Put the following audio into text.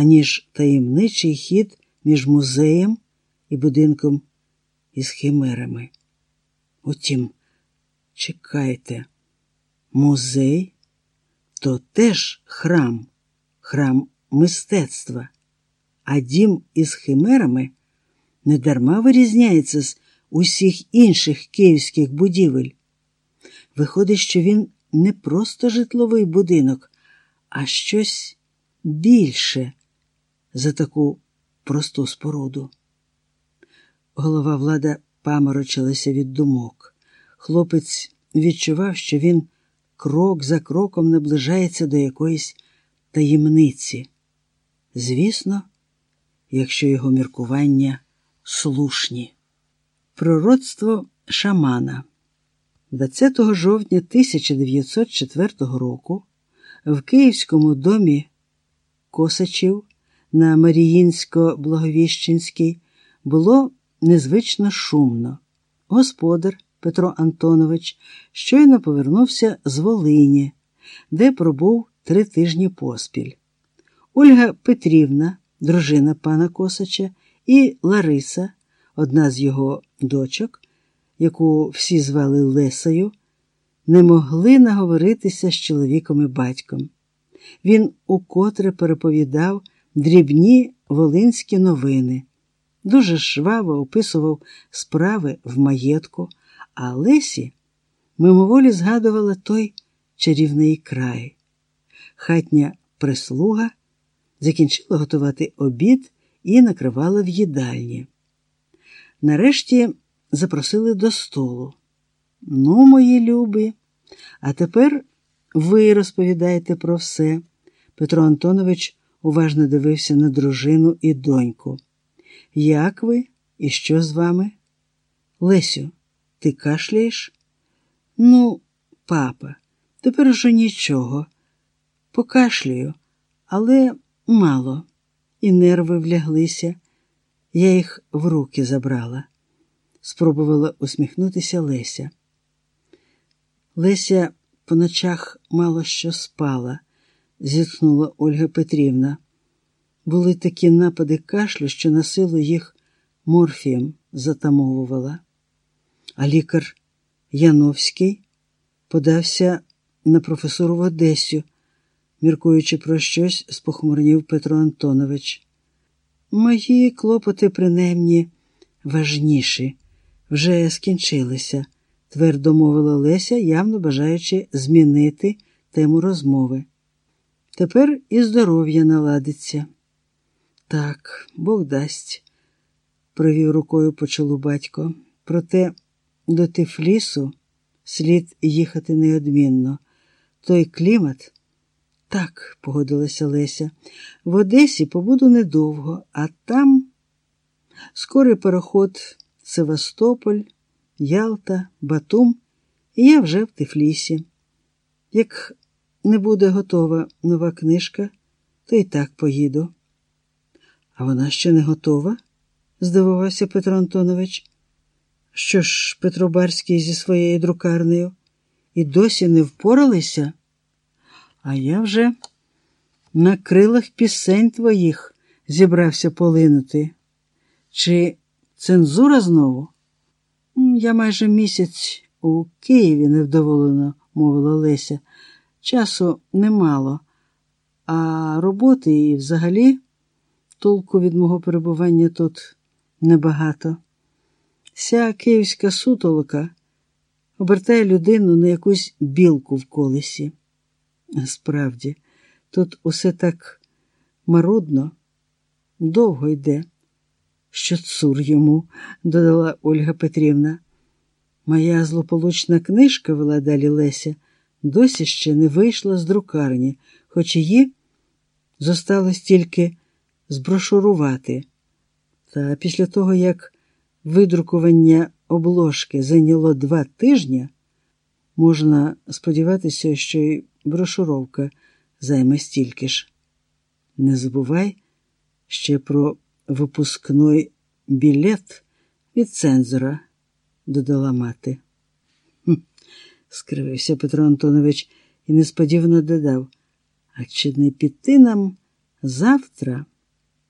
аніж таємничий хід між музеєм і будинком із химерами. Утім, чекайте, музей то теж храм, храм мистецтва, а дім із химерами недарма вирізняється з усіх інших київських будівель. Виходить, що він не просто житловий будинок, а щось більше за таку просту споруду. Голова влада паморочилася від думок. Хлопець відчував, що він крок за кроком наближається до якоїсь таємниці. Звісно, якщо його міркування слушні. Пророцтво шамана 20 жовтня 1904 року в Київському домі Косачів на Маріїнсько-Благовіщенській було незвично шумно. Господар Петро Антонович щойно повернувся з Волині, де пробув три тижні поспіль. Ольга Петрівна, дружина пана Косача, і Лариса, одна з його дочок, яку всі звали Лесею, не могли наговоритися з чоловіком і батьком. Він укотре переповідав дрібні волинські новини, дуже жваво описував справи в маєтку, а Лесі мимоволі згадувала той чарівний край. Хатня прислуга закінчила готувати обід і накривала в їдальні. Нарешті запросили до столу. Ну, мої любі, а тепер ви розповідаєте про все. Петро Антонович уважно дивився на дружину і доньку. Як ви і що з вами? Лесю, ти кашляєш? Ну, папа, тепер уже нічого. Покашлюю, але мало, і нерви вляглися. Я їх в руки забрала, спробувала усміхнутися Леся. Леся по ночах мало що спала, зітхнула Ольга Петрівна. Були такі напади кашлю, що на силу їх морфієм затамовувала. А лікар Яновський подався на професору в Одесю, міркуючи про щось, спохмурнів Петро Антонович. Мої клопоти, принаймні, важніші, вже скінчилися, твердо мовила Леся, явно бажаючи змінити тему розмови. Тепер і здоров'я наладиться. Так, Бог дасть, провів рукою по чолу батько. Проте до Тифлісу слід їхати неодмінно. Той клімат. Так, погодилася Леся, в Одесі побуду недовго, а там скорий переход Севастополь, Ялта, Батум, і я вже в Тифлісі. Як не буде готова нова книжка, то й так поїду. А вона ще не готова? здивувався Петро Антонович. Що ж, Петро Барський зі своєю друкарнею і досі не впоралися? А я вже на крилах пісень твоїх зібрався полинути. Чи цензура знову? Я майже місяць у Києві невдоволено, мовила Леся. Часу немало, а роботи і взагалі толку від мого перебування тут небагато. Ся київська сутолока обертає людину на якусь білку в колесі. Справді, тут усе так марудно, довго йде, що цур йому, додала Ольга Петрівна. Моя злополучна книжка, вела далі Леся, досі ще не вийшла з друкарні, хоч її зосталось тільки зброшурувати. Та після того, як видрукування обложки зайняло два тижні, можна сподіватися, що й брошуровка займе стільки ж. Не забувай ще про випускний білет від цензора, додала мати. Скривився Петро Антонович і несподівано додав, а чи не піти нам Завтра